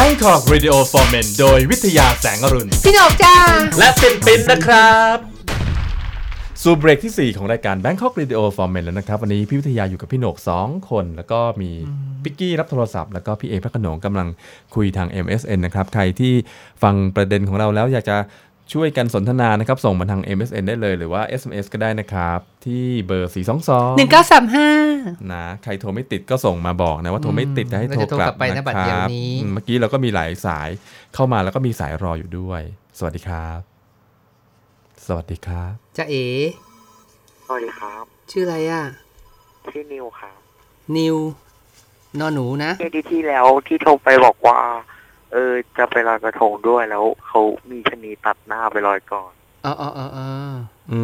Bangkok Radio for Men โดยวิทยาแสงอรุณ พี่หนกจ้า และปินปินนะครับสู่เบรกที่ 4 ของรายการ Bangkok Radio for Men แล้วนะครับ วันนี้พี่วิทยาอยู่กับพี่โหนก 2 คน แล้วก็มีพิกกี้รับโทรศัพท์ แล้วก็พี่เอพระโขนงกำลังคุยทาง MSN นะครับ ใครที่ฟังประเด็นของเราแล้วอยากจะ ช่วยกันสนทนานะครับ ส่งมาทาง MSN ได้เลยหรือว่า SMS ก็ได้นะครับ ที่เบอร์ 422หนึ่งเก้าสามห้านะ ใครโทรไม่ติดก็ส่งมาบอกนะ ว่าโทรไม่ติดจะให้เราโทรจะโทรกลักบลับไปนะนะบัดคเดี๋ยวรับนี้อืมเมื่อกี้เราก็มีหลายสายเข้ามาแล้วก็มีสายรออยู่ด้วย สวัสดีครับ สวัสดีครับจะเอ๋สวัสดีครับ ชื่ออะไรอะชื่อนิวครับนิวนอนหนูนะเมื่อที่ที่แล้วที่โทรไปบอกว่า เออ จะไปลอยกระทงด้วยแล้วเขามีชะนีตัดหน้าไปลอยก่อนอ๋ออ๋ออ๋ออ๋ออื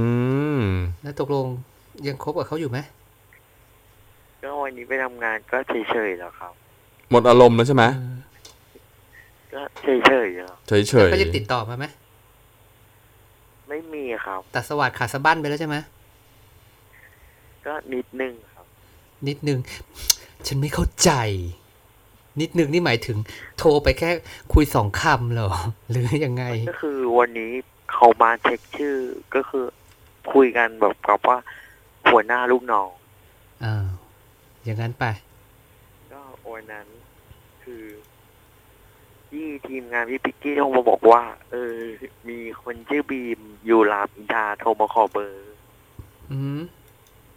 ม แล้วตกลงยังคบกับเขาอยู่ไหมก็วันนี้ไปทำงานก็เฉยๆแล้วครับ หมดอารมณ์แล้วใช่ไหมเออก็เฉยๆแล้วเฉยเฉแล้วยก็ยังติดต่อมาไหมไม่มีครับตัดสวัสดขาดสะบั้นไปแล้วใช่ไหมก็นิดนึงครับ นิดนึง ฉันไม่เข้าใจ นิดนึงนี่หมายถึงโทรไปแค่คุยสองคำเหรอ หรือยังไง ก็คือวันนี้เขามาเช็คชื่อก็คือคุยกันแบบกับว่าหัวหน้าลูกน้องอ้าวอย่างนั้นไป ก็วันนั้นคือที่ทีมงานพี่พิกกี้โทรมาบอกว่า เออ มีคนชื่อบีมอยู่รามอินทราโทรมาขอเบอร์ อืม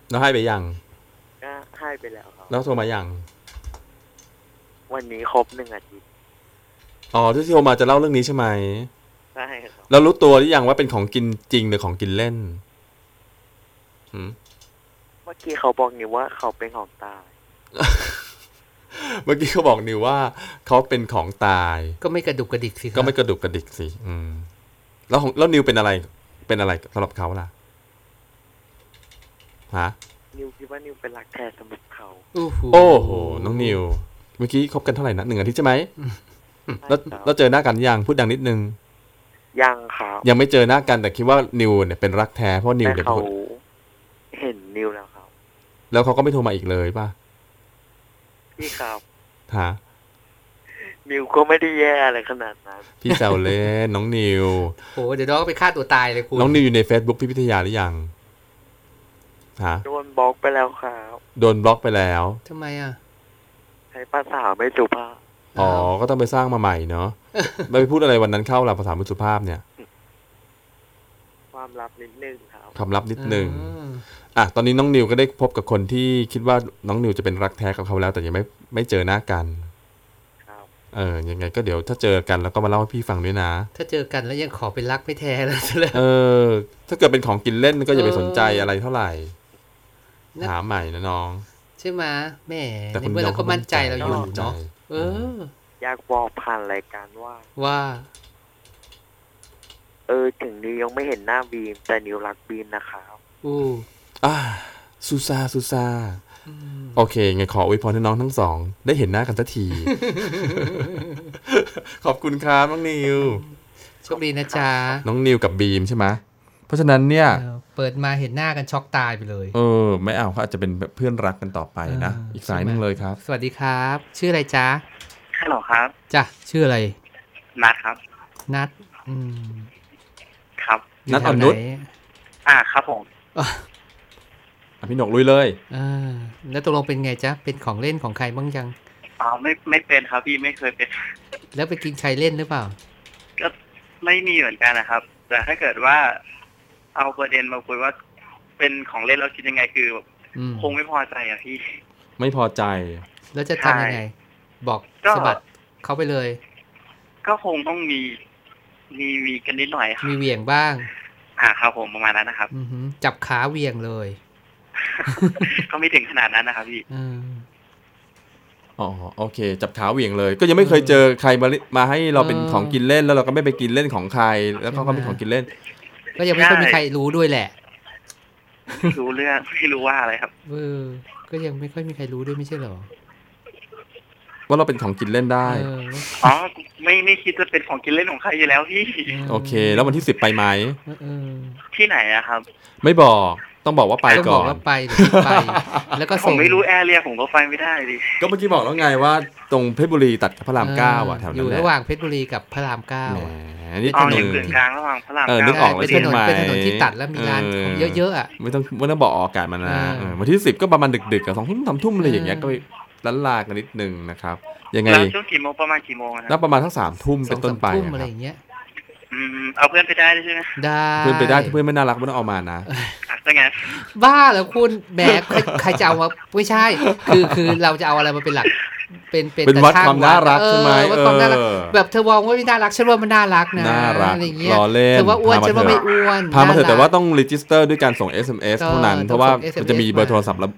แล้วให้ไปยังก็ให้ไปแล้วครับแล้วโทรมายัง วันนี้ครบหนึ่งอาทิตย์อ๋อที่โทรมาจะเล่าเรื่องนี้ใช่ไหมใช่ครับแล้วรู้ตัวหรือยังว่าเป็นของกินจริงหรือของกินเล่นหืมเมื่อกี้เขาบอกนิวว่าเขาเป็นของตาย เมื่อกี้เขาบอกนิวว่าเขาเป็นของตาย ก็ไม่กระดุกกระดิกสิครับก็ไม่กระดุกกระดิกสิอืม แล้วของแล้วนิวเป็นอะไร เป็นอะไรสำหรับเขาล่ะฮะนิวคิดว่านิวเป็นรักแท้สำหรับเขา โอ้โหโอ้โหน้องนิว เมื่อกี้คบกันเท่าไหร่นะหนึ่งอาทิตย์ใช่ไหมแล้วใช่ครับแล้วเจอหน้ากันยังพูดดังนิดนึง ยังครับยังไม่เจอหน้ากันแต่คิดว่านิวเนี่ยเป็นรักแท้เพราะนิวแต่เนี่ยเขาเป็นคนเห็นนิวแล้วครับ แล้วเขาก็ไม่โทรมาอีกเลยป่ะพี่ครับฮะนิวก็ไม่ได้แย่อะไรขนาดนั้น พี่แซวเล่นน้องนิวโหเดี๋ยวน้องก็ไปฆ่าตัวตายเลยคุณน้องนิวอยู่ใน Facebook พี่พิทยาหรือยังฮะโดนบล็อกไปแล้วครับ โดนบล็อกไปแล้วทำไมอะใช้ภาษาไม่สุภาพ อ๋อ ก็ต้องไปสร้างมาใหม่เนาะไม่ไปพูดอะไรวันนั้นเข้าล่ะภาษาไม่สุภาพเนี่ย ความลับนิดนึงครับคำลับนิดหนึ่งอ่าอะตอนนี้น้องนิวก็ได้พบกับคนที่คิดว่าน้องนิวจะเป็นรักแท้กับเขาแล้ว แต่ยังไม่ไม่เจอหน้ากันครับเออยังไงก็เดี๋ยวถ้าเจอกันแล้วก็มาเล่าให้พี่ฟังด้วยนะ ถ้าเจอกันแล้วยังขอเป็นรักไม่แท้แล้วแล้วเออ ถ้าเกิดเป็นของกินเล่นก็อย่าไปเออสนใจอะไรเท่าไหร่นะหาใหม่นะน้องใช่ไหมแหม่แต่ในคนเมื่อน้อเรางก็มั่นใจเราอยู่มั่นใจเนาะเออ อยากบอกผ่านรายการว่า ว่า เออ ถึงนิวยังไม่เห็นหน้าบีม แต่นิวรักบีมนะครับอู้อ่าซูซาซูซาอืมโอเคไงขออวยพรให้น้องทั้งสอง ได้เห็นหน้ากันสักที ขอบคุณครับน้องนิวโชคดีนะจ๊ะ น้องนิวกับบีมใช่ไหมเพราะฉะนั้นเนี่ย เออเปิดมาเห็นหน้ากันช็อกตายไปเลย เออ ไม่เอาเขาอาจจะเป็นแบบเพื่อนรักกันต่อไปนะเอออีอีกสายหนึงเลยครับ สวัสดีครับ ชื่ออะไรจ๊ะฮัลโหลครับจ้ะชื่ออะไร นัดครับ นัดอืมครับยู่นัดแถวอ่อนนุชไหอ่าครับผมอะอะพี่หนกลุยเลย เออแล้วตกลงเป็นไงจ๊ะ เป็นของเล่นของใครบ้างยัง อ๋อไม่ไม่เป็นครับพี่ไม่เคยเป็น แล้วไปกินใครเล่นหรือเปล่าก็ไม่มีเหมือนกันนะครับ แต่ถ้าเกิดว่า เอาประเด็นมาคุยว่า เป็นของเล่นเราคิดยังไงคือแบบอืมคงไม่พอใจอะพี่ ไม่พอใจ แล้วจะทำยังไง บอกก็สะบัดเขาไปเลย ก็คงต้องมีมีมีกันนิดหน่อยครับมีเหวี่ยงบ้าง อ่าครับผมประมาณนั้นนะครับอือหือจับขาเหวี่ยงเลย ก็ไม่ถึงขนาดนั้นนะครับพี่เอออ๋อโอเค จับขาเหวี่ยงเลย ก็ยังไม่เคยเจอใครมาลิมาให้เราเป็นเออของกินเล่นแล้วเราก็ไม่ไปกินเล่นของใคร แล้วเขาก็เป็นของกินเล่น ก็ยังไม่ค่อยมีใครรู้ด้วยแหละ รู้เรื่องไม่รู้ว่าอะไรครับ เออ ก็ยังไม่ค่อยมีใครรู้ด้วยไม่ใช่เหรอว่าเราเป็นของกินเล่นได้เอออ๋อ ไม่ไม่คิดจะเป็นของกินเล่นของใครอยู่แล้วพี่ โอเค แล้ววันที่สิบไปไหมเออเออที่ไหนอะครับ ไม่บอก ต้องบอกว่าไปต้องบก่ออกนว่าไปหรือไป แล้วก็ผส่มงไม่รู้แอร์เรียผมก็ไปไม่ได้ดิ ก็เมื่อกี้บอกแล้วไงว่า ตรงเพชรบุรีตัดกับพระรามเก้าอะแถวอนั้นยู่แหละระหว่างเพชรบุรีกับพระรามเก้าแหมอะ นี่อ๋ถอนอยู่นกึ่งกลางระหว่างพระรามเออเก้านึกออกเป็นใช่ถนนไหมเป็นถนนที่ตัดแล้วมีร้านเออของเยอะๆอะไม่ต้องไม่ต้องบอกออกอากาศมานะอ่าเออวันที่สิบก็ประมาณดึกๆกับสองทุ่มสามทุ่มอะไรอย่างเงี้ยเออก็ไปลันลากันนิดนึงนะครับยังไงแล้วช่วงกี่โมงประมาณกี่โมงนะนับประมาณทั้งสามทุ่มสเป็อนงต้นสามไปทุ่มอะอะไรคอรับย่างเงี้ยอืมเอาเพื่อนไปได้ด้วยใช่ไหมได้เพื่อนไปได้ถ้าเพื่อนไม่น่ารักไม่ต้องเอามานะอะถ้างั้นบ้าเหรอคุณแหมใครใครจะเอามาไม่ใช่ คือคือเราจะเอาอะไรมาเป็นหลัก เป็นเป็นเป็นวัดแต่ช่งความน่ารักเออใช่ไหมวัดความน่ารักเออแบบเธอมองว่าไม่น่ารักฉันว่ามันน่ารักนะน่ารักอะไรอย่างเงี้ยล้อเล่นเธอว่าอ้วนพามาฉันว่าเถอะไม่อ้วนพามาเถอะน่รักแต่ว่าต้องรีจิสเตอร์ด้วยการส่ง SMS ก็เท่านั้นต้องเพราะว่าส่ง SMS มันจะมีเบอร์โทรศัพท์ระ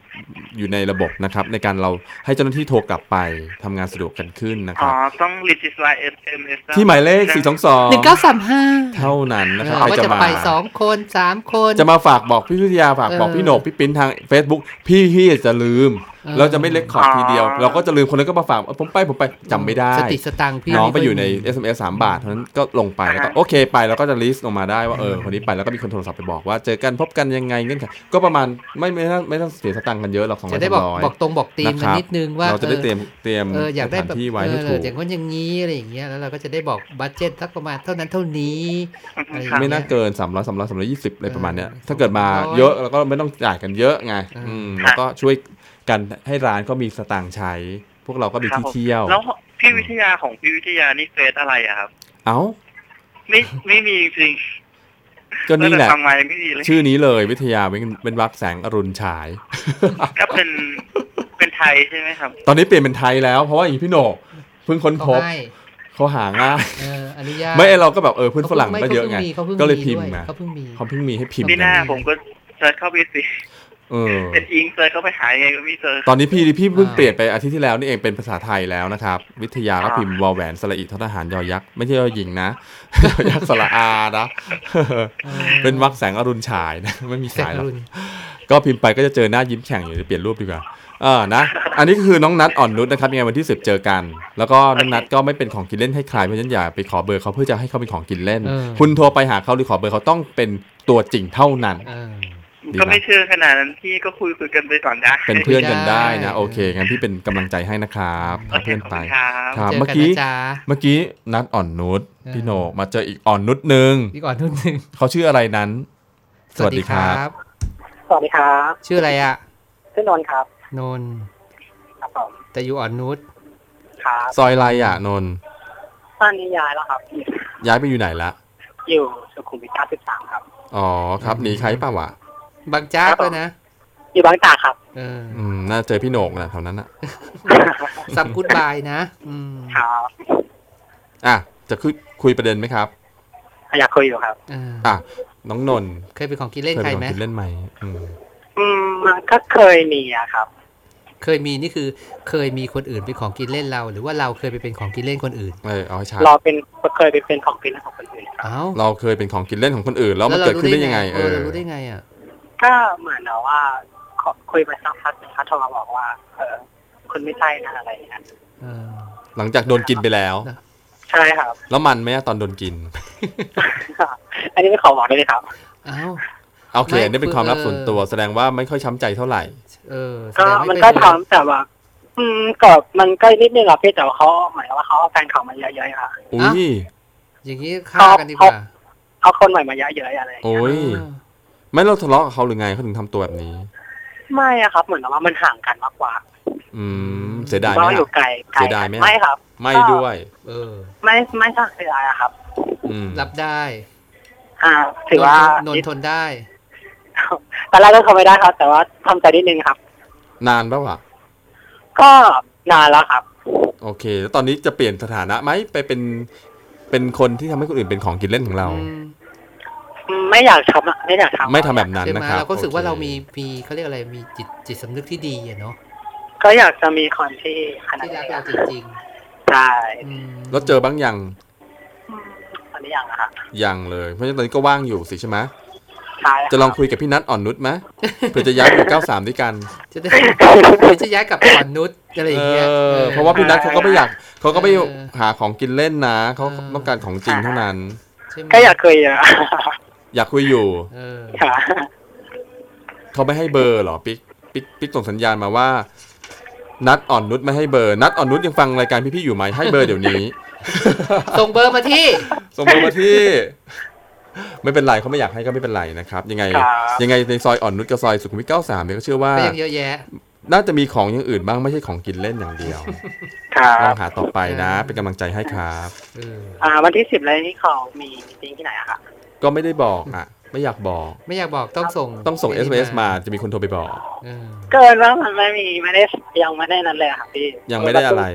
อยู่ในระบบนะครับ ในการเราให้เจ้าหน้าที่โทรกลับไปทำงานสะดวกกันขึ้นนะคอ๋รัอบต้อง register SMS ที่หมายเลข 4 2หนึ่งเก้า2สามห้าเท่านั้นนะครับว่าใครจะจะมาไปสองคนสามคน จะมาฝากบอกพี่วิทยาฝากบอกเออพี่โหนกพี่ปิ้นทาง Facebook พี่พี่จะลืม เออเราจะไม่เล็กคอร์ดอ๋อทีเดียว เราก็จะลืมคนนั้นก็มาฝากเออผมไปผมไปจำไม่ได้สติสตังค์พี่น้องไปม่ค่อยู่ในมี SMS 3 บาทเท่านั้นก็ลงไปแล้วก็โอเคไปแล้วก็จะลิสต์ลงมาได้ว่าเออคนนี้ไปแล้วก็มีคนโทรศัพท์ไปบอกว่าเจอกันพบกันยังไงเงื่อนไขก็ประมาณไม่ไม่ต้องไม่ต้องเสียสตังค์กันเยอะหรอกสองร้อจะยได้สาบอกมร้อยบอกตรงบอกตีมนะคกันรับนิดนึงว่าเราจะได้ออเตรียมเตรียมเอออยากได้สถานแบบที่ไว้เอให้อถูกอย่างว่าอย่างนี้อะไรอย่างเงี้ยแล้วเราก็จะได้บอกบัตเจ็ตสักประมาณเท่านั้นเท่านี้อะไรอย่างเงี้ยไม่น่าเกิน3 0 0 3 0 0 320อะไรประมาณเนี้ยเออถ้าเกิดมา200เยอะเราก็ไม่ต้องจ่ายกันเยอะไงเอออือืมแล้วก็ช่วย กันให้ร้านก็มีสตางค์ใช้ พวกเราก็มีครับที่ผมเที่ยว แล้วพี่วิทยาของพี่วิทยานี่เฟซอะไรอะครับ เอ้า ไม่ไม่มีจริงก็นี่แหละทำไมไม่มีเลยชื่อนี้เลยวิทยาเป็นเป็นวักแสงอรุณฉาย ก็เป็นเป็นไทยใช่ไหมครับ ตอนนี้เปลี่ยนเป็นไทยแล้วเพราะว่าอย่างพี่โหนกเพิ่งค้นพเขาบให้เขาหาง่ายเอออนุญาตไม่ไอ้เราก็แบบเออเพื่อนฝรั่งก็เยอะไงเขาพิ่มีก็เลยขาพิพิ่มพ์ด้วมาเขาเพิ่งมีเขาเพิ่งมีให้พิมพ์พี่หน้ากันผมก็เซิร์ชเข้าไปสิ เออเป็นอิงเซิร์ชเข้าไปหายังไงก็ไม่เจอตอนนี้พี่พี่เพิ่งเปลี่ยนไปอาทิตย์ที่แล้วนี่เองเป็นภาษาไทยแล้วนะครับ วิทยาก็อ่าพิมพ์วอลแหวนสระอีททหารยอยักษ์ไม่ใช่ยอหญิงนะยอยักษ์สระอานะเป็นวักแสงอรุณฉายนะไม่มีแสงสายอหรอกรุณก็พิมพ์ไปก็จะเจอหน้ายิ้มแฉ่งอยู่เดี๋ยวเปลี่ยนรูปดีกว่าเออนะ อันนี้คือน้องนัดอ่อนนุชนะครับยังไงวันที่สิบเจอกัน แล้วก็น้องนัดก็ไม่เป็นของกินเล่นให้ใครเพราะฉะนั้นอย่าไปขอเบอร์เขาเพื่อจะให้เขาเป็นของกินเล่นเออคุณโทรไปหาเขาหรือขอเบอร์เขาต้องเป็นตัวจริงเท่านั้นเออดีไหม ก็ไม่เชื่อขนาดนั้นพี่ก็คุยคุยกันไปก่อนได้เป็นเพื่อนกันได้ได้นะโอเคงั้นพี่เป็นกำลังใจให้นะครับโอพาเคเพื่อนขอบไปคุณครับครับเจอเมื่อกันกี้นะจ๊ะเมื่อกี้นัดอ่อนนุชเออพี่โหนกมาเจออีกอ่อนนุชหนึ่งพี่ก่อนทุ่นหนึ่งเขาชื่ออะไรนั้น สวัสดีครับ สวัสดีครับ ชื่ออะไรอะชื่อนนท์ครับนนท์ครับผมแต่อยู่อ่อนนุชครับซอยไรอะนนท์ตอนนี้ย้ายแล้วครับ ย้ายไปอยู่ไหนละอยู่สุขุมวิท93ครับ อ๋อครับหนีใครเปล่าวะ บางจ้าครับผมด้วยนะ อยู่บางจากครับ เอออืมน่าเจอพี่โหนกนะแถวนั้นอะซัมกูดบายนะ อืมครับอะจะคุยคุยประเด็นไหมครับ อยากคุยอยู่ครับเอออะน้องนนท์เคยเป็นของกินเล่นเคยใครเป็นขไหม องกินเล่นไหมอืมอืมมันก็เคยมีอะครับ เคยมีนี่คือ เคยมีคนอื่นเป็นของกินเล่นเรา หรือว่าเราเคยไปเป็นของกินเล่นคนอื่น เออเอาให้ชัดเราเป็นเคยไปเป็นของกินของคนอื่นครับ เอ้าเราเคยเป็นของกินเล่นของคนอื่น แล้วมันราเกิดขึ้นได้ยังไง เอเอออ เรารู้ได้ไงอะ ก็เหมือนเราว่าขอคุยไปสักพักหนึ่งเขาโทรมาบอกว่า เออคุณไม่ใช่นะอะไรอย่างเงี้ยเออหลังจากโดนกินไปแล้ว ใช่ครับ แล้วมันไหมอะตอนโดนกิน อันนี้ไม่ขอบอกได้เลยครับเอ้าโอเคไม่อันนี่เป็นความลับคือส่วนตัวแสดงว่าไม่ค่อยช้ำใจเท่าไหร่ เออแสก็ดงว่ามันไก็ทำแต่ว่า อืมก็มันก็นิดนึงอะพี่แต่ว่าเขาเหมือนกับว่าเขาเอาแฟนเขามาเยอะๆค่ะอุ้ยอย่างนี้ฆ่ากันดีกว่าเอาคนใหม่มาเยอะๆอะไรอย่างเงี้ยโอ้ยเออ ไม่เราทะเลาะกับเขาหรือไงเขาถึงทำตัวแบบนี้ ไม่อะครับ เหมือนกับว่ามันห่างกันมากกว่า อืม เสียดายเพไหมราะว่าอยู่อะไกลไกลเสียดายไหมไม่ครับ ไม่ด้วย เออ ไม่ไม่ใช่เสียดายอะครับอืมรับได้ อ่า ถือว่านนทนได้ตอนแรกก็ทำไม่ได้ครับ แต่ว่าทำใจนิดนึงครับ นานปะวะก็นานแล้วครับ โอเค แล้วตอนนี้จะเปลี่ยนสถานะไหมไปเป็นเป็นคนที่ทำให้คนอื่นเป็นของกินเล่นของเราอืมอืม ไม่อยากทำอะไม่อยากทำไม่ทำแบบนั้นใช่ไหนะมครับเราก็รู้สึกว่าโอคเรามีมีเขาเรียกอะไรมีจิตจิตสำนึกที่ดีอะเนาะก็อยากจะมีคนที่ขนาดที่รักนี้เราจริงใช่ๆอืมแล้วเจอบ้างยังอืมตอนนี้ยังนะครับยังเลยเพราะฉะนั้นตอนนี้ก็ว่างอยู่สิใช่ไหมใช่จะลองคุยกับพี่นัทอ่อนนุชไหมเพื่อจะย้ายไปอยู่93ด้วยกัน จะได้หรือจะย้ายกลับก่อนนุชอะไรอย่างเงี้ยเออออเพราะว่าพี่นัทเขาก็ไม่อยากเขาก็ไม่เออหาของกินเล่นนะเขาเออต้องการของจริงเท่านั้นใช่ไหมก็อยากคุยอะ อยากคุยอยู่ เออค่ะเขาไม่ให้เบอร์เหรอปิ๊กปิ๊กปิ๊กส่งสัญญาณมาว่า นัทอ่อนนุชไม่ให้เบอร์ นัทอ่อนนุชยังฟังรายการพี่ๆอยู่ไหมให้เบอร์เดี๋ยวนี้ ส่งเบอร์มาที่ ส่งเบอร์มาที่ ไม่เป็นไรเขาไม่อยากให้ก็ไม่เป็นไรนะครับ ยังไง ครับ ยังไงในซอยอ่อนนุชกับซอยสุขุมวิท 93เนี่ยก็เชื่อว่า ก็ยังเยอะแยะ น่าจะมีของอย่างอื่นบ้างไม่ใช่ของกินเล่นอย่างเดียวครัลองบหาต่อไปนะ เป็นกำลังใจให้ครับ เออ อ่า วันที่สิบเลยนี่เขามีมีติ้งที่ไหนอะครับ ก็ไม่ได้บอกอะ ไม่อยากบอก ไม่อยากบอกต้องส่งต้องส่ง SMS มาจะมีคนโทรไปบอกเออเกินว่ามันไม่มีไม่ได้ยังไม่ได้นั้นเลยอะครับพี่ยังไม่ได้อะไร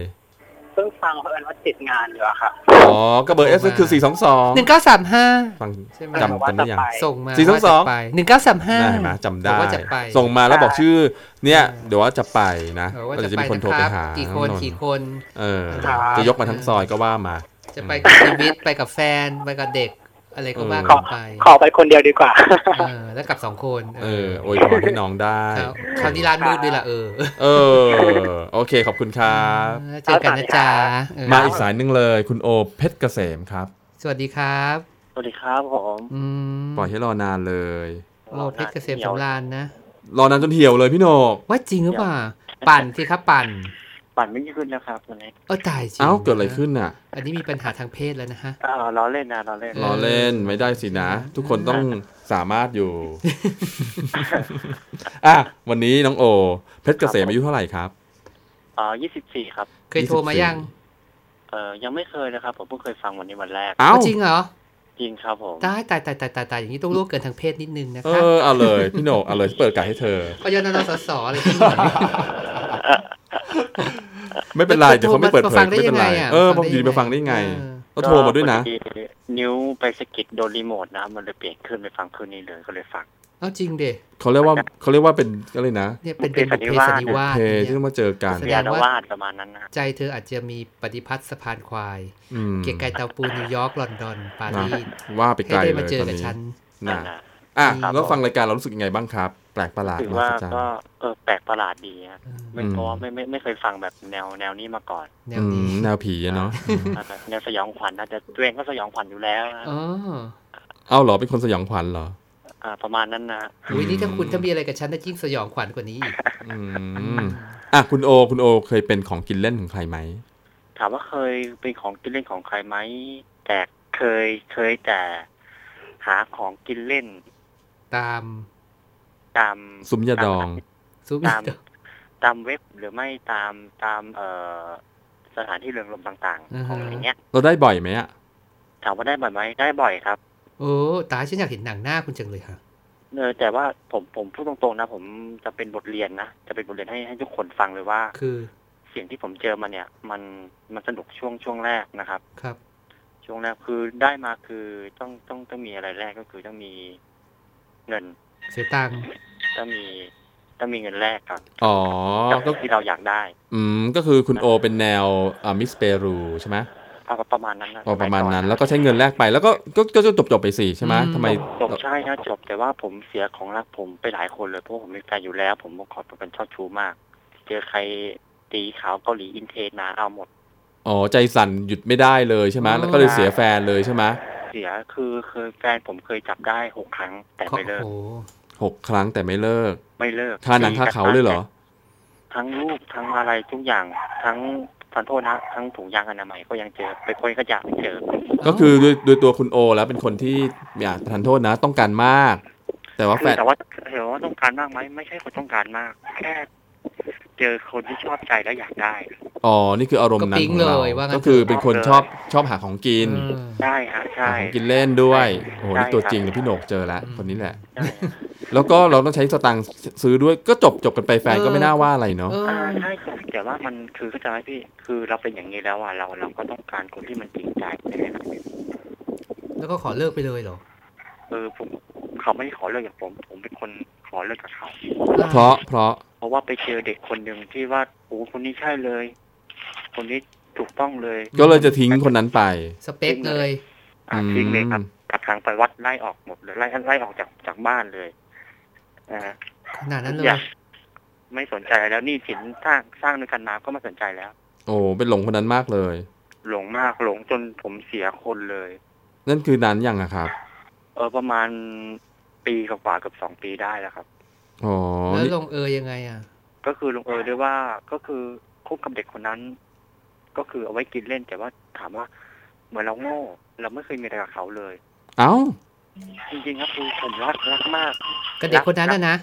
เพิ่งฟังเพิ่นว่าติดงานอยู่อะครับ อ๋อก็เบอร์ S ก็คือ 422 หนึ่งเก้าสามห้าฟังใช่ไหมจำจำได้ยัง ส่งมาสี่สองสองหนึ่งเก้าสามห้า ได้ไหมจำได้ว่าจะไป ส่งมาแล้วบอกชื่อ เนี่ย เดี๋ยวว่าจะไปนะเออว่าเดี๋จะยวจะไปมีคนโทรนะไปครับหากี่คนองกี่คน เออ ครับ จะยกมาทั้งซอยก็ว่ามา จะไปกับชีวิต ไปกับแฟน ไปกับเด็ก อะไรก็ว่าเออกันไป ขอไปคนเดียวดีกว่าเออแล้วกับสองคน เออโอยพรให้น้องได้ครับคราวนี้ร้านมืดด้วยล่ะเออ เออ โอเคขอบคุณครับ เจอกันนะจ๊ะเออมาอีกสายหนึงเลย คุณโอเพชรเกษมครับ สวัสดีครับ สวัสดีครับผมอืมปล่อยให้รอนานเลยโลเพชรเกษมสำราญนะ รอนานจนเหี่ยวเลยพี่โหนกว่าจริงหรือเปล่า ปั่นสิครับปั่น ปั่นไม่ขึ้นแล้วครับตอนนี้เออตายจริงเอ้าเกิดอะไรขึ้นน่ะ อันนี้มีปัญหาทางเพศแล้วนะฮะอ่าล้อเล่นนะล้อเล่นเออรอเล่นไม่ได้สินะ ทุกคนต้องสามารถอยู่ อะวันนี้น้องโอ เพชรเกษมอายุเท่าไหร่ครับอ่ายี่สิบสี่ครับ เคยโทรมายัง เอ่อยังไม่เคยนะครับ ผมเพิ่งเคยฟังวันนี้วันแรกเอ้าจริงเหรอจริงครับผมตายตายตายตายตายตายอย่างนี้ต้องล่วงเกินทางเพศนิดนึงนะเอครับอเอาเลยพี่โหนกเอาเลยเปิดโอกาสให้เธอพยนนสสอะไรที่ ไหนไม่เป็นไรเดี๋ยวเขาไม่เปิดเผฟัยงได้ไม่ยัเป็นงไงไรอะเออพฟัองอยู่ดีไปฟังได้ไงเออก็โทรมาด้วยนะก็พอนิ้วไปสะกิดโดนรีโมทนะ มันเลยเปลี่ยนขึ้นไปฟังคืนนี้เลยก็เลยฟังเอาจริงเดเขาเรียกว่าเขาเรียกว่าเป็นอะไรนะเนี่ยเป็นเป็นบุพเพสันนิวาสเพเนี่ยที่ต้องมาเจอกันแสดงยานวาดประมาณนั้นนะใจเธออาจจะมีปฏิพัฒน์สะพานควายอืมเกียร์ไกลเตาปูนนิวยอร์กลอนดอนปารีสว่าไปให้ไกลได้เลมายเจอตอนกับนี้ฉันนะนะ อะครับแล้วฟังรายการเรารู้สึกยังไงบ้างครับ แปลกประหลาดถือมากว่าจังก็เออแปลกประหลาดดีฮะไม่อืมเพราะว่าไม่ไม่ไม่เคยฟังแบบแนวแนวนี้มาก่อน แนอืวนี้มแนวผีอะเนาะอ่าแนวสยองขวัญนะแต่ตัวเองก็สยองขวัญอยู่แล้วนะอ๋อเอ้าเหรอเป็นคนสยองขวัญเหรออ่า ประมาณนั้นนะอุ้ยนี่ถ้าคุณถ้ามีอะไรกับฉันน่ายิ่งสยองขวัญกว่านี้อีกอืมอะคุณโอ คุณโอเคยเป็นของกินเล่นของใครไหมถามว่าเคยเป็นของกินเล่นของใครไหมแต่เคยเคยแต่หาของกินเล่น ตามตามซุ้มยาดองซูมตามตามเว็บหรือไม่ตามตามเอ่อสถานที่เริงรมต่างๆของอย่างเงี้ย เราได้บ่อยไหมอะถามว่าได้บ่อยไหมได้บ่อยครับโอ้ตายฉันอยากเห็นหนังหน้าคุณจังเลยค่ะเออแต่ว่าผมผมพูดตรงๆนะ ผมจะเป็นบทเรียนนะจะเป็นบทเรียนให้ให้ทุกคนฟังเลยว่า คือสิ่งที่ผมเจอมาเนี่ย มันมันสนุกช่วงช่วงแรกนะครับ ครับ ช่วงแรกคือได้มาคือต้องต้องต้องมีอะไรแรกก็คือต้องมี เงินเสียตังค์ต้องมีต้องมีเงินแรกครับ อ๋อกับก็ที่เราอยากได้ อืม ก็คือคุณโอเป็นแนวอ่ามิสเปรูใช่ไหมเอาประมาณนั้นนะพอประมาณนั้นสยก่อแล้วก็ใช้เงินแลกไปแล้วก็ก็ก็จะจบจบๆไปสิใช่ไหมทำไมจบใช่นะจบแต่ว่าผมเสียของรักผมไปหลายคนเลยเพราะผมมีแฟนอยู่แล้ว ผมขอเป็นชอบชูมาก เจอใครตีขาวเกาหลีอินเทนมาเอาหมดอ๋อใจสั่นหยุดไม่ได้เลยใช่ไหมแล้วก็เลยเสียแฟนเลยใช่ไหม เสียคือเคยแฟนผมเคยจับได้หกครั้งแต่โอ้ไม่เลิกโหหกครั้งแต่ไม่เลิก ไม่เลิกค่าหนังค่าเขาเลยเหรอ ทั้งลูกทั้งอะไรทุกอย่างทั้งขอโทษนะทั้งถุงยางอนามัยก็ยังเจอไปคนขยะไม่เจอ ก็คือโดยโดยตัวคุณโอ แล้วเป็นคนที่อยากประทานโทษนะ ต้องการมาก แต่ว่าแฟคือนแต่ว่าเห็นว่าต้องการมากไหมไม่ใช่คนต้องการมาก แค่ เจอคนที่ชอบใจแล้วอยากได้ อ๋อ นี่คืออารมณ์นั้นของเราก็ปิ๊งเลยว่างั้นก็คือเป็นคนชอบชอบหาของกินเออได้ฮะใช่หาของกินเล่นด้วยโอ้โหใช่นี่ตัวครับจริงเลยพี่โหนกเจอแล้วคนนี้แหละใช่แล้วก็เราต้องใช้สตางค์ซื้อด้วยก็จบจบกันไปแฟนก็ไม่น่าว่าอะไรเนาะเอออ่าใช่ครับแต่ว่ามันคือเข้าใจไหมพี่คือเราเป็นอย่างนี้แล้วอะเราเราก็ต้องการคนที่มันจริงใจใช่ไหมครับแล้วก็ขอเลิกไปเลยเหรอเออผมเขาไม่ได้ขอเลิกกับผม ผมเป็นคนขอเลิกกับเขาเพราะเพราะ เพราะว่าไปเจอเด็กคนหนึ่งที่ว่าโอ้คนนี้ใช่เลย คนนี้ถูกต้องเลย ก็เลยจะทิ้งคนนั้นไป สเปคเลย อ่าทิ้งเลยครับกักขังไปวัดไล่ออกหมดเลยไล่ไล่ออกจากจากบ้านเลยนะฮะขนาดนั้นเลอยยากไม่สนใจแล้วหนี่สินสร้างสร้างด้วยกันมาก็ไม่สนใจแล้ว โอ้เป็นหลงคนนั้นมากเลย หลงมากหลงจนผมเสียคนเลย นั่นคือนานยังอะครับ เออประมาณปีกว่าๆเกับสองปีได้แล้วครับอ๋อแล้วนี่ลงเอยยังไงอะ ก็คือลงเอยด้วยว่าก็คือคบกับเด็กคนนั้น ก็คือเอาไว้กินเล่น แต่ว่าถามว่าเหมือนเราโง่เราไม่เคยมีอะไรกับเขาเลย เอ้าจริงๆครับคือผมรักรักมากก็เด็กคนนั้นน่ะนะ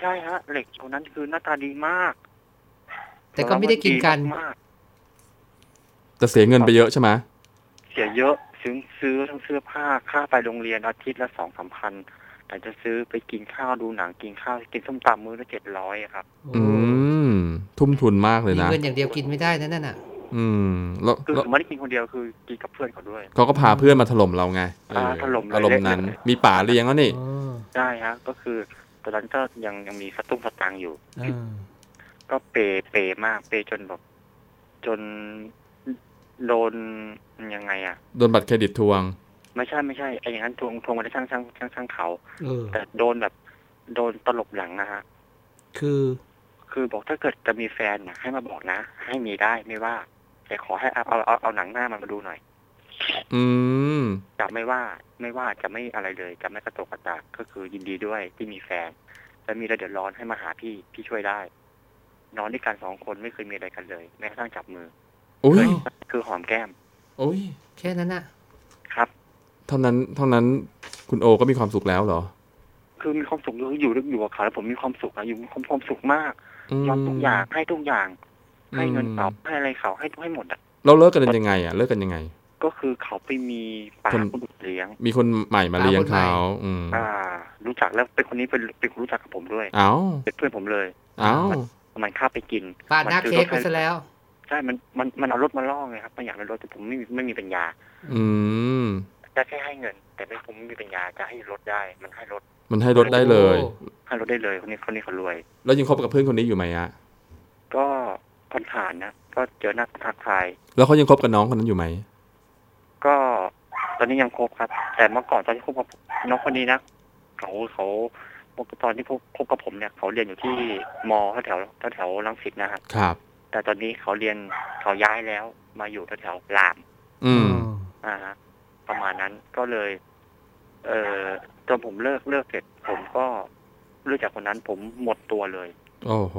ใช่ฮะเด็กคนนั้นคือหน้าตาดีมาก แต่ก็ไม่ได้กินกันมากแต่เสียเงินไปเยอะใช่ไหมเสียเยอะซื้อซื้อทั้งเสื้อผ้าค่าไปโรงเรียนอาทิตย์ละสองสามพันแต่จะซื้อไปกินข้าวดูหนังกินข้าวกินส้มตำมื้อละเจ็ดร้อยครับ อืมทุ่มทุนมากเลยมีนะเงินอย่างเดียวกินไม่ได้นะนั่นน่ะ อืมแล้วคือแล้วผมไม่ได้กินคนเดียวคือกินกับเพื่อนเขาด้วยเขาก็พาเพื่อนมาถล่มเราไงเอออ่าถล่มเลยอารมณ์นั้น มีป่าเลี้ยงแล้วนี่อ๋อได้ฮะ ก็คือตอนนั้นก็ยังยังมีสตุ้งสตางค์อยู่อ่าก็เปย์เปย์มาก เปย์จนแบบจนโดนยังไงอะโดนบัตรเครดิตทวง ไม่ใช่ไม่ใช่ไอ้อย่างนั้นทวงทวงมาได้ช่างช่างช่างช่างเขาเออแต่โดนแบบโดนตลบหลังนะฮะคือ คือบอกถ้าเกิดจะมีแฟนนะให้มาบอกนะ ให้มีได้ไม่ว่าแต่ ขอให้เอาเอาเอาเอาหนังหน้ามันมาดูหน่อย อืมจะไม่ว่าไม่ว่าจะไม่อะไรเลยจะไม่กระตกกระตากก็คือยินดีด้วยที่มีแฟนแล้วมีอะไรเดือดร้อนให้มาหาพี่พี่ช่วยได้ นอนด้วยกันสองคนไม่เคยมีอะไรกันเลยแม้กระทั่งจับมืออุ้ยคือหอมแก้มอุ้ยแค่นั้นน่ะครับ เท่านั้นเท่านั้นคุณโอก็มีความสุขแล้วเหรอ คือมีความสุขอยู่อยู่อยู่กับเขาแล้วผมมีความสุขอะอยู่มีความสุขมากอืมยอมทุกอย่างให้ทุกอย่าง ให้เงินเขาอืมให้อะไรเขาให้ให้หมดอะเราเลิกกันยังไง อะ เลิกกันยังไง ก็คือเขาไปมีปลาคนคนอื่นเลี้ยง มีคนใหม่มาเลี้ยงคนใหม่เขาอืมอ่า รู้จักแล้วเป็นคนนี้เป็นเป็นคนรู้จักกับผมด้วยเอ้าเป็นเพื่อนผมเลยเอ้ามันข้าไปกินปาดหน้ามัซื้อเค้กรถไปซะแล้วใช่มันมันมันเอารถมาล่อไงครับมันอยากได้รถแต่ผมไม่มีไม่มีปัญญา อืมจะแค่ให้เงิน แต่ไม่ผมไม่มีปัญญาจะให้รถได้ มันให้รถ มันให้รถได้เลยโอ้ให้รถได้เลยคนนี้คนนี้เขารวย แล้วยังคบกับเพื่อนคนนี้อยู่ไหมอะก็ ผ่านผ่านๆนะก็เจอหน้าทักทาย แล้วเขายังคบกับน้องคนนั้นอยู่ไหมก็ตอนนี้ยังคบครับ แต่เมื่อก่อนตอนที่คบกับน้องคนนี้นะเขาเขาตอนที่คบคบกับผมเนี่ย เขาเรียนอยู่ที่มแถวแถวแถวรังสิตนะฮะครับ แต่ตอนนี้เขาเรียนเขาย้ายแล้วมาอยู่แถวแถวราม อืมอ่าฮะประมาณนั้นก็เลย เอ่อตอนผมเลิกเลิกเสร็จ ผมก็เลิกจากคนนั้นผมหมดตัวเลย โอ้โห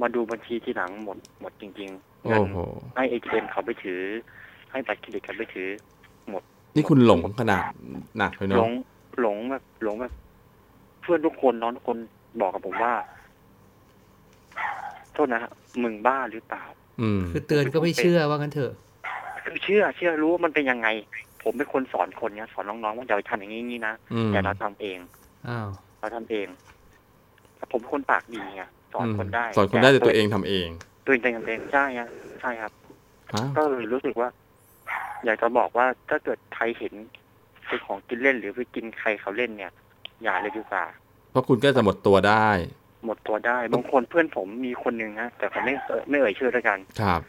มาดูบัญชีที่หลังหมดหมดจริงๆเงิโอ้นโหให้เอทีเอ็มเขาไปถือ ให้บัตรเครดิตเขาไปถือนี่คุณหลงขนาดหนักเลยหลเนาะงหลงแบบหลงแบบเพื่อนทุกคนน้องทุกคนบอกกับผมว่า โทษนะฮะมึงบ้าหรือเปล่าอืมคือเตือนก็ไม่เชื่อว่างั้นเถอะคือเชื่อ เชื่อรู้ว่ามันเป็นยังไง ผมเป็นคนสอนคนเนี้ยสอนน้องๆว่าอย่าไปทำอย่างนี้อย่างนี้นะอืมแต่เราทำเองอ้าวเราทำเองผมเป็นคนปากดีไง สอนคนได้สอนคนได้แต่ตัวเองทำเอง ตัวเองทำเองใช่ฮะใช่ครับอ้าวก็เลยรู้สึกว่า อยากจะบอกว่าถ้าเกิดใครเห็นเป็นของกินเล่นหรือไปกินใครเขาเล่นเนี่ย อย่าเลยดีกว่าเพราะคุณก็จะหมดตัวได้ หมดตัวได้ บางคนเพื่อนผมมีคนหนึ่งฮะแต่ผมไม่เอ่ยไม่เอ่ยชื่อแล้วกันครับ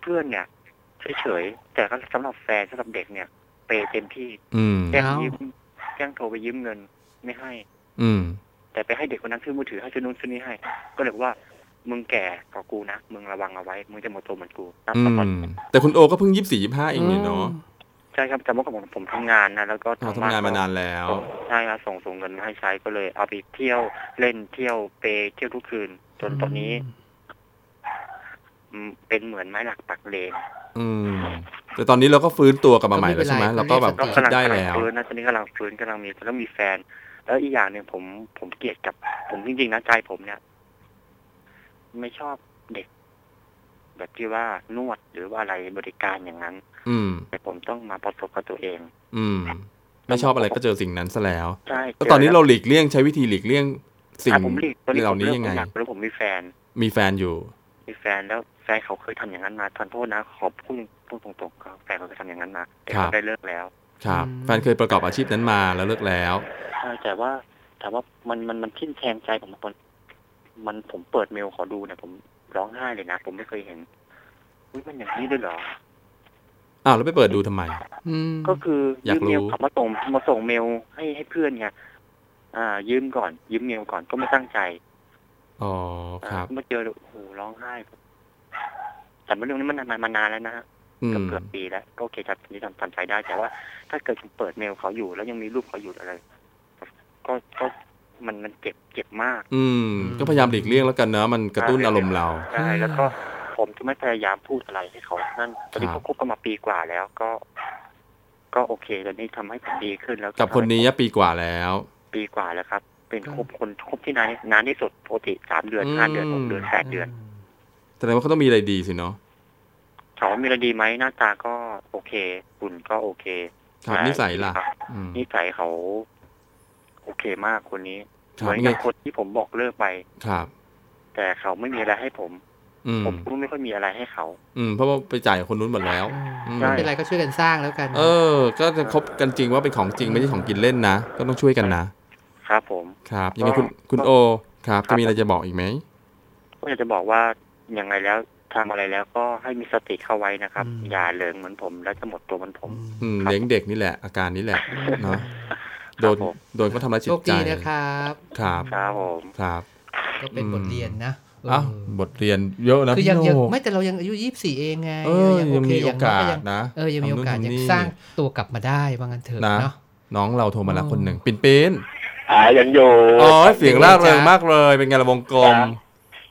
เพื่อนเนี่ยเฉยๆแต่ก็สำหรับแฟนสำหรับเด็กเนี่ยเปย์เต็มที่อืมแกล้งยืมแกล้งโทรไปยืมเงินไม่ให้ อืม แต่ไปให้เด็กคนนั้นซื้อมือถือให้ซื้อนู้นซื้อนี้ให้ ก็เลยบอกว่ามึงแก่กว่ากูนะมึงระวังเอาไว้ มึงจะหมดตัวเหมือนกูนะอืตอนมแต่คุณโอก็เพิ่งยี่สิบสี่ยี่ห้าเองเนี่ยเนาะใช่ครับแต่เมื่อก่อนผมผมทำงานนะแล้วก็เราบ้ทำงานมานานแล้วใช่ครับส่งส่งเงินมาให้ใช้ก็เลย เอาไปเที่ยวเล่นเที่ยวเปย์เที่ยวทุกคืน จนตอนนี้อืมเป็นเหมือนไม้หลักปักเลนอืมแต่ตอนนี้เราก็ฟื้นตัวกลับมาใหม่แล้วใช่ไหมก็ไม่เป็นไรเราก็แบบก็คิดกำลังได้กำลังแล้วฟื้นนะตอนนี้กำลังฟื้นกำลังมีแล้วมีแฟน แล้วอีกอย่างหนึ่งผมผมเกลียดกับ ผมจริงๆนะใจผมเนี่ย ไม่ชอบเด็ก แบบที่ว่านวดหรือว่าอะไรบริการอย่างนั้น อืม แต่ผมต้องมาประสบกับตัวเอง อืม ไม่ชอบอะไรก็เจอสิ่งนั้นซะแล้วใช่แล้วตอนนี้เราหลีกเลี่ยงใช้วิธีหลีกเลี่ยง สิ่งอะผมหลีกตอนนี้เหผล่ามนี้เลิกยังผไงมอยากแล้วผมมีแฟน มีแฟนอยู่ มีแฟนแล้วแฟนเขาเคยทำอย่างนั้นมาทานโทษนะขอพูดพูดตรงๆครับแฟนเขาเคยทำอย่างนั้นมาแต่ครับเขาได้เลิกแล้ว ครับอืมแฟนเคยประกอบอาชีพนั้นมาแล้วเลิกแล้วใช่แต่ว่าแต่ว่ามันมันมันทิ่มแทงใจผมมันมันผมเปิดเมลขอดูเนี่ยผมร้องไห้เลยนะผมไม่เคยเห็นอุ๊ยมันอย่างนี้ด้วยเหรออ้าวแล้วไปเปิดดูทำไมอืมก็คืออยากยืมเมลรู้เขามาส่งมาส่งเมลให้ให้เพื่อนไงอ่า ยืมก่อน ยืมเมลก่อนก็ไม่ตั้งใจอ๋อครับอ่ามาเจอโอ้โหร้องไห้แต่เรื่องนี้มันนานมานานแล้วนะฮะอืเกือบมเกือบปีแล้ว ก็โอเคครับนี่ทำทำใจได้แต่ว่า ถ้าเกิดคุณเปิดเมลเขาอยู่ แล้วยังมีรูปเขาอยู่อะไร ก็ก็มันมันเจ็บเจ็บมาก อืม ก็พยายามหลีกเลี่ยงแล้วกันเนอะมันกระตุ้นอารมณ์เราใช่แล้วก็ผมจะไม่พยายามพูดอะไรให้เขานั่นตอนนี้ครับเขาคบกันมาปีกว่าแล้วก็ ก็โอเคตอนนี้ทำให้ผมดีขึ้นแล้ว กับคนนี้ปีกว่าแล้ว ปีกว่าแล้วครับ เป็นคบคนคบที่นานนานที่สุดปกติสามเดือนอืมห้าเดือนหกเดือนแปดเดือนแสดงว่าเขาต้องมีอะไรดีสิเนาะถามว่ามีอะไรดีไหมหน้าตาก็โอเคหุ่นก็โอเค ครับแต่นิสัยล่ะครับอืมนิสัยเขา โอเคมากคนนี้ครัเหบมือนไงกับคนที่ผมบอกเลิกไปครับ แต่เขาไม่มีอะไรให้ผมอืมผมก็ไม่ค่อยมีอะไรให้เขา อืม เพราะว่าไปจ่ายกับคนนู้นหมดแล้วอืมไม่เป็นไรก็ช่วยกันสร้างแล้วกัน เออ ก็จะคบกันจริงว่าเป็นของจริงไม่ใช่ของกินเล่นนะ ก็ต้องช่วยกันนะ ครับผม ครับ ยังไงคุณคุณโอ ครับ จะมีอะไรจะบอกอีกไหม ก็อยากจะบอกว่ายังไงแล้ว ทำอะไรแล้วก็ให้มีสติเข้าไว้นะครับ อย่าเหลิงเหมือนผม แล้วจะหมดตัวเหมือนผมอืมครับเลี้ยงเด็กนี่แหละ อาการนี้แหละเนาะคโดรับนผมโดนเขาทำร้ายจิโชตคใจดีนะครับ ครับครับผมครับ ก็เป็นบทเรียนนะเอ้าวบทเรียนเยอะนะคือพี่ยังโนยังไม่แต่เรายังอายุยี่สิบสี่เองไงเออยังมีโโอกาย่สงน้ยนะเออยังมีโอกาสทำนู่นยังทำนี่สร้างตัวกลับมาได้ว่างั้นเถอะนะเนาะน้องเราโทรมาแล้วอ๋อคนหนึ่งปิ่นปิ่นอ่ายังอยู่อ๋อเสียงร่าเริงมากเลย เป็นไงละวงกลม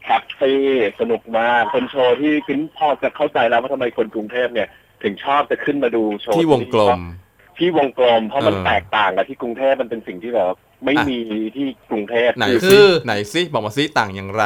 แฮปปี้สนุกมากเป็นโชว์ที่พิ้นพอจะเข้าใจแล้วว่าทำไมคนกรุงเทพเนี่ย ถึงชอบจะขึ้นมาดูโชว์ที่วงกลม ที่วงกลม เพราะมันเออแตกต่างกับที่กรุงเทพมันเป็นสิ่งที่แบบไม่อะมีที่กรุงเทพไหนคือซิไหนซิบอกมาซิต่างอย่างไร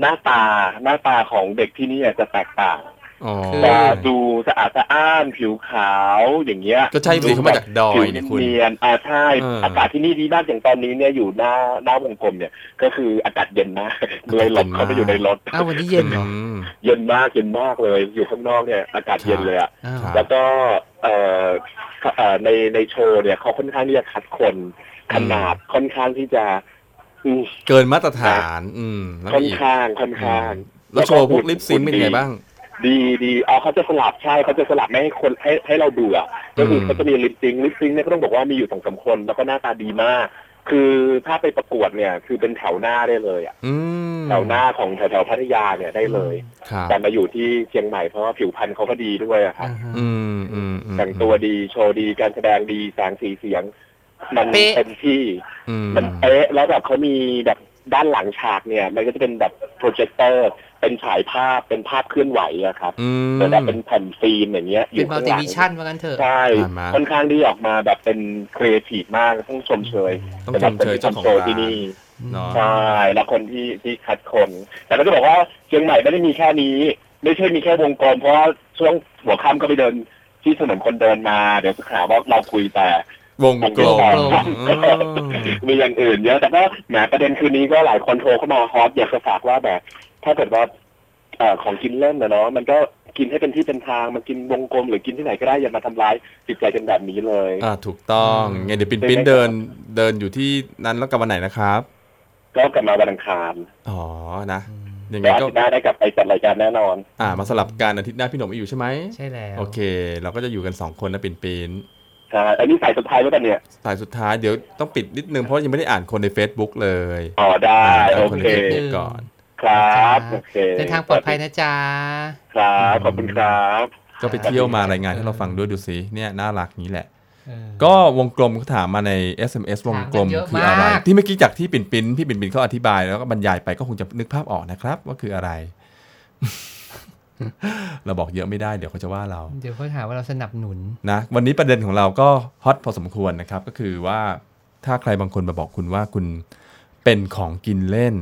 หน้าตาหน้าตาของเด็กที่นี่จะแตกต่าง อ๋อจะดูสะอาดสะอ้านผิวขาวอย่างเงี้ย ก็ใช่สิเขามาจากดอยผิวนี่คุณเนียนๆอ่าใช่เออออากาศที่นี่ดีมากอย่างตอนนี้เนี่ยอยู่หน้าหน้าวงกลมเนี่ย ก็คืออากาศเย็นมากเลยหลบเข้าไปอยู่ในรถอ้าววันนี้เย็นเหรออืมเย็นมากเย็นมากเลยอยู่ข้างนอกเนี่ย อากาศเย็นเลยอะอ้าวครับแล้วก็เอ่อเอ่อในในโชว์เนี่ยเขาค่อนข้างที่จะคัดคนขนาดค่อนข้างที่จะอืมเกินมาตรฐาน อืมแล้วค่อนอีกข้างค่อนข้าง แล้วโชว์พวกลิปซิงค์เป็นไงบ้าง ดีดีอ๋อเขาจะสลับใช่เขาจะสลับไม่ให้คนให้ให้เราเบื่อก็คือมเขาจะมีลิปซิงค์ลิปซิงค์เนี่ยก็ต้องบอกว่ามีอยู่สองสามคน แล้วก็หน้าตาดีมาก คือถ้าไปประกวดเนี่ย คือเป็นแถวหน้าได้เลยอะอืมแถวหน้าของแถวแถวๆพัทยาเนี่ยได้เลยครับแต่มาอยู่ที่เชียงใหม่เพราะว่าผิวพรรณเขาก็ดีด้วยอะครับอ่าฮะอืมอืมอืมแต่งตัวดีโชว์ดีการแสดงดีแสงสีเสียง มันเป๊ะเต็มที่อืมมันเป๊ะแล้วแบบเขามีแบบ ด้านหลังฉากเนี่ย มันก็จะเป็นแบบโปรเจคเตอร์ เป็นฉายภาพเป็นภาพเคลื่อนไหวอะครับอืมแต่แบบเป็นแผ่นฟิล์มอย่างเงี้ยอเป็นยู่มัลข้างติหลังวิชั่นว่างั้นเถอะใช่อ่ามาค่อนข้างที่ออกมาแบบเป็นครีเอทีฟมากต้องชมเชยต้องชมเชยเจ้าของสำหรับคนที่ทำโชว์ร้านที่นี่เนาะใช่แล้วคนที่ที่คัดคน แต่ก็จะบอกว่าเชียงใหม่ไม่ได้มีแค่นี้ ไม่ใช่มีแค่วงกลมเพราะว่าช่วงหัวค่ำก็ไปเดินที่ถนนคนเดินมา เดี๋ยวจะหาว่าเราคุยแต่ วงกลมวงกลมอืมมีอย่างอื่นเยอะแต่ก็แหมประเด็นคืนนี้ก็หลายคนโทรเข้ามาฮอตอยากจะฝากว่าแบบถ้าเกิดว่าเอ่อของกินเล่นนะเนาะมันก็กินให้เป็นที่เป็นทางมันกินวงกลมหรือกินที่ไหนก็ได้อย่ามาทำร้ายจิตใจกันแบบนี้เลย อ่าถูกต้องไงเดี๋ยวปินปินเดินเดินอยู่ที่นั้นแล้วกลับวันไหนนะครับ ก็กลับมาวันอังคารอ๋อนะยังไงก็อาก็ทิตย์หน้าได้กลับไปจัดรายการแน่นอน อ่า มาสลับกันอาทิตย์หน้าพี่หนุ่มไม่อยู่ใช่ไหมใช่แล้วโอเค เราก็จะอยู่กันสองคนนะปินปิน ใช่อันนี้สายสุดท้ายแล้วกันเนี่ยสายสุดท้ายเดี๋ยวต้องปิดนิดนึงเพราะยังไม่ได้อ่านคนใน Facebook เลยอ๋อได้อ่านโอคนในเค Facebook ก่อนครับโอเคเดินทางปลอดภัยนะจ๊ะครับขอบคุณครับ ก็ไปเที่ยวมารายงานให้เราฟังด้วยดูสิเนี่ยน่ารักนี้แหละเออก็วงกลมเขาถามมาใน SMS วงกลมถามกันเยอะคืออะไรมากที่เมื่อกี้จากที่ปิ่นปินพี่ปิ่นปินเขาอธิบายแล้วก็บรรยายไปก็คงจะนึกภาพออกนะครับ ว่าคืออะไร เราบอกเยอะไม่ได้เดี๋ยวเขาจะว่าเรา เดี๋ยวเขาหาว่าเราสนับสนุนนะวันนี้ประเด็นของเราก็ hot พอสมควรนะครับ ก็คือว่าถ้าใครบางคนมาบอกคุณว่าคุณเป็นของกินเล่น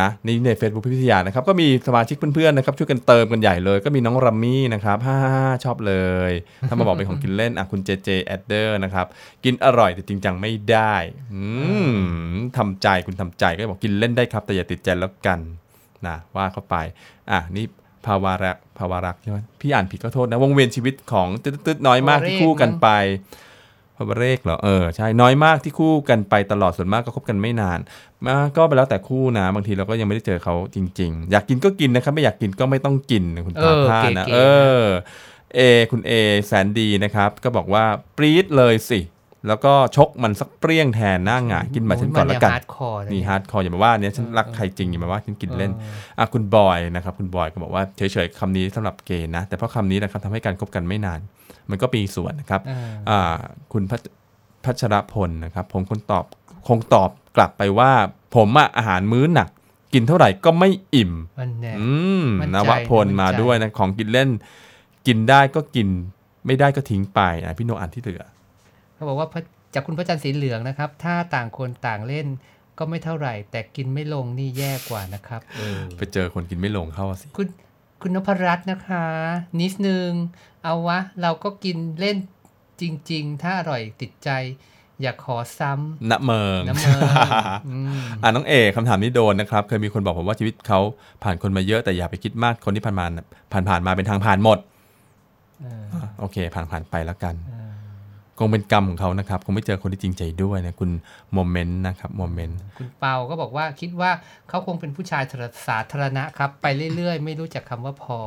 นะนี่ใน Facebook พี่วิทยานะครับ ก็มีสมาชิกเพื่อนๆนะครับช่วยกันเติมกันใหญ่เลย ก็มีน้องรัมมี่นะครับฮ่าชอบเลย ถ้ามาบอกเป็นของกินเล่นอะคุณเจเจแอดเดอร์นะครับ กินอร่อยแต่จริงจังไม่ได้อืมทำใจคุณทำใจก็บอกกินเล่นได้ครับ แต่อย่าติดใจแล้วกันนะว่าเข้าไป อะนี่ ภาวารักภาวารักใช่ไหมพี่อ่านผิดก็โทษนะ วงเวียนชีวิตของตึ๊ดๆน้อยมากที่คู่กันไปพระเรกเหรอเออใช่น้อยมากที่คู่กันไปตลอดส่วนมากก็คบกันไม่นานมาก็ไปแล้วแต่คู่นะบางทีเราก็ยังไม่ได้เจอเขาจริง ๆ อยากกินก็กินนะครับ ไม่อยากกินก็ไม่ต้องกินนะคุณเอพาอพานะเก๋ๆเออเอคุณเอแสนดีนะครับ ก็บอกว่าปรี๊ดเลยสิ แล้วก็ชกมันสักเปรี้ยงแทนหน้าหงายกินมาฉันก่อนแล้วกัน hardcore นี่ hardcore อย่ามาว่าเนี่ยฉันรักใครจริงอย่ามาว่าฉันกินเล่นอะคุณบอยนะครับคุณบอยก็บอกว่าเฉยๆคำนี้สำหรับเกย์นะ แต่เพราะคำนี้นะครับทำให้การคบกันไม่นาน มันก็มีส่วนนะครับอ่าอ่าคุณพัชพัชรพลนะครับผมคนตอบคงตอบกลับไปว่า ผมอะอาหารมื้อหนักกินเท่าไหร่ก็ไม่อิ่มมันแน่อืมมั่นใจนวพลมั่นใจมาด้วยนะของกินเล่น กินได้ก็กินไม่ได้ก็ทิ้งไปนะพี่โนอ่านที่เหลือ เขาบอกว่าพระจากคุณพระจันทร์สีเหลืองนะครับ ถ้าต่างคนต่างเล่นก็ไม่เท่าไหร่ แต่กินไม่ลงนี่แย่กว่านะครับเออไปเจอคนกินไม่ลงเข้าสิคุณคุณนพรัตน์นะคะ นิดนึง เอาวะ เราก็กินเล่นจริง ๆ ถ้าอร่อยติดใจ อยากขอซ้ณเมืองำน้ำเมืองอืมอ่าน้องเอกคำถามนี้โดนนะครับ เคยมีคนบอกผมว่าชีวิตเขาผ่านคนมาเยอะแต่อย่าไปคิดมากคนที่ผ่านมาผ่านผ่านๆมาเป็นทางผ่านหมดเอออะโอเค ผ่านผ่านๆไปแล้วกันเออ คงเป็นกรรมของเขานะครับ คงไม่เจอคนที่จริงใจด้วยนะ คุณโมเมนต์นะครับโมเมนต์คุณเปาก็บอกว่าคิดว่าเขาคงเป็นผู้ชายสาธารณะครับ ไปเรื่อยๆ ไม่รู้จักคำว่าพอ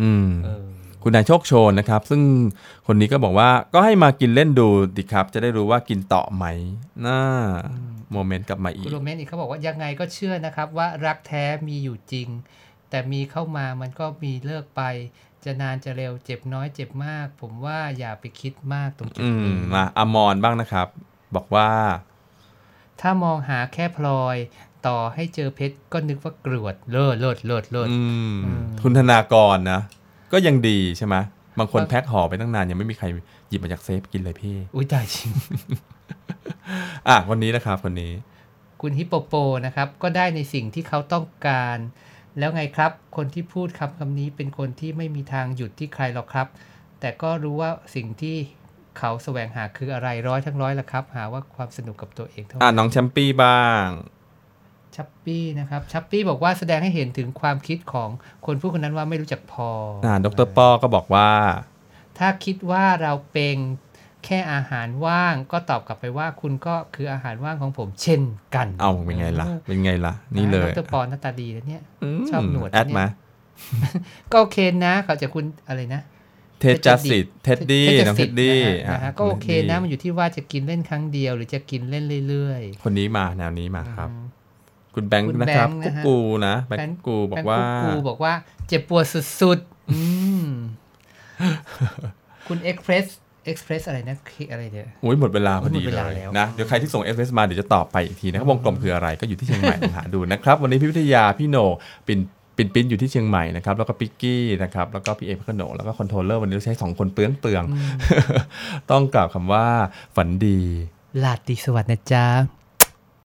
อืมเออคุณนายโชคโชนนะครับ ซึ่งคนนี้ก็บอกว่าก็ให้มากินเล่นดูดิครับ จะได้รู้ว่ากินต่อไหมน่าโมเมนต์กลับมาอีคุกณโรเมนอีกเขาบอกว่ายังไงก็เชื่อนะครับ ว่ารักแท้มีอยู่จริง แต่มีเข้ามามันก็มีเลิกไป จะนานจะเร็วเจ็บน้อยเจ็บมาก ผมว่าอย่าไปคิดมากตรงจุดอืมนี้มาอมรบ้างนะครับ บอกว่า ถ้ามองหาแค่พลอย ต่อให้เจอเพชรก็นึกว่ากรวดเลิศเลิศเลิศเลิศอืมอืมคุณธนากรนะ ก็ยังดีใช่ไหมบางคนครับแพ็คห่อไปตั้งนานยังไม่มีใครหยิบมาจากเซฟกินเลยพี่ อุ้ยตายจริง อะวันนี้นะครับคนนี้ คุณฮิปโปโปนะครับ ก็ได้ในสิ่งที่เขาต้องการ แล้วไงครับ คนที่พูดคำคำนี้เป็นคนที่ไม่มีทางหยุดที่ใครหรอกครับ แต่ก็รู้ว่าสิ่งที่เขาแสวงหาคืออะไรร้อยทั้งร้อยละครับ หาว่าความสนุกกับตัวเองเท่าอะนั้นน้องแชมปี้บ้างชัปปี้นะครับชัปปี้บอกว่าแสดงให้เห็นถึงความคิดของคนผู้คนนั้นว่าไม่รู้จักพออ่าอ่าดรป้อก็บอกว่า ถ้าคิดว่าเราเป็น แค่อาหารว่างก็ตอบกลับไปว่าคุณก็คืออาหารว่างของผมเช่นกัน เอาเป็นไงล่ะ เป็นไงล่ะ นี่เลยดรปอหน้าตาดีแล้วเนี่ยมชอบหนวดแอดเนี่ยมา ก็โอเคนะเขาจะคุณอะไรนะ เทสจัสสิตเท็ดดี้น้องเท็ดดี้นะฮะนะฮะก็โอเคนะมันอยู่ที่ว่าจะกินเล่นครั้งเดียว หรือจะกินเล่นเรื่อยคนนี้มาแนวนี้มาๆครับอืมคุณแบงค์คุณนะครับแบงค์กุ๊นะกฮะกูนะแบงแบงค์ค์กูบอกว่าแบงค์กูบอกว่า เจ็บปวดสุดๆอืมคุณเอ็กเพรส เอ็กเพรสอะไรนะอะไรเนี่ยอุ้ยหมดเวลาพอดีหมดเวเลลายแล้วนะเดี๋ยวใครที่ส่ง SMS มาเดี๋ยวจะตอบไปอีกทีนะครับวงกลมคืออะไรก็อยู่ที่เชียงใหม่ลองหาดูนะครับ วันนี้พี่วิทยาพี่โหนปินปินปินอยู่ที่เชียงใหม่นะครับ แล้วก็ปิกกี้นะครับ แล้วก็พี่เอพขนงแล้วก็ controller วันนี้เราใช้สองคนเปลืองเปลืองๆต้องกล่าวคำว่าฝันดีราตรีสวัสดิ์นะจ๊ะ